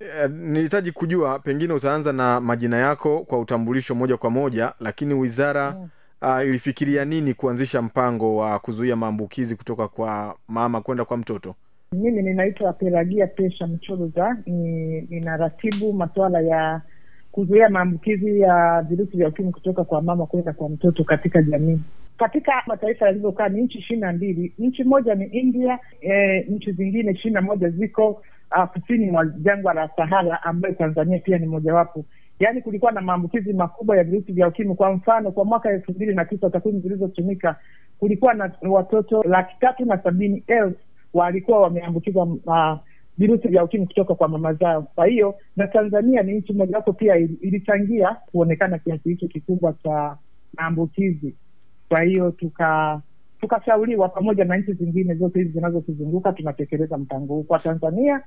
Eh, nilihitaji kujua pengine utaanza na majina yako kwa utambulisho moja kwa moja, lakini wizara Mm. uh, ilifikiria nini kuanzisha mpango wa kuzuia maambukizi kutoka kwa mama kwenda kwa mtoto? Mimi ninaitwa Pelagia Pesha Mchoroza, ni ninaratibu masuala ya kuzuia maambukizi ya virusi vya ukimwi kutoka kwa mama kwenda kwa mtoto katika jamii. Katika mataifa yalivyokaa ni nchi ishirini na mbili. Nchi moja ni India, e, nchi zingine ishirini na moja ziko kusini mwa jangwa la Sahara, ambayo Tanzania pia ni mojawapo. Yaani kulikuwa na maambukizi makubwa ya virusi vya ukimwi. Kwa mfano, kwa mwaka elfu mbili na tisa takwimu zilizotumika, kulikuwa na watoto laki tatu na sabini elfu walikuwa wameambukizwa uh, virusi vya ukimwi kutoka kwa mama zao. Kwa hiyo na Tanzania ni nchi mojawapo pia ilichangia kuonekana kiasi hicho kikubwa cha maambukizi. Kwa hiyo tuka tukashauriwa pamoja na nchi zingine zote hizi zinazotuzunguka tunatekeleza mpango huu kwa Tanzania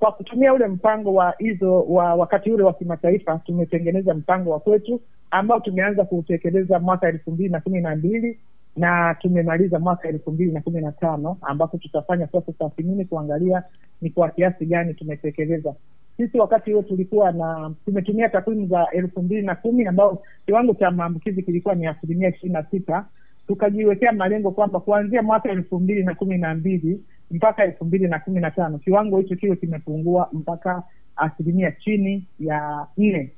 kwa kutumia ule mpango wa hizo wa wakati ule wa kimataifa, tumetengeneza mpango wa kwetu ambao tumeanza kutekeleza mwaka elfu mbili na kumi na mbili na tumemaliza mwaka elfu mbili na kumi na tano ambapo tutafanya sasa tathmini kuangalia ni kwa kiasi gani tumetekeleza. Sisi wakati huo tulikuwa na tumetumia takwimu za elfu mbili na kumi ambao kiwango cha maambukizi kilikuwa ni asilimia ishirini na sita tukajiwekea malengo kwamba kuanzia mwaka elfu mbili na kumi na mbili mpaka elfu mbili na kumi na tano. Kiwango hicho kiwe kimepungua mpaka asilimia chini ya nne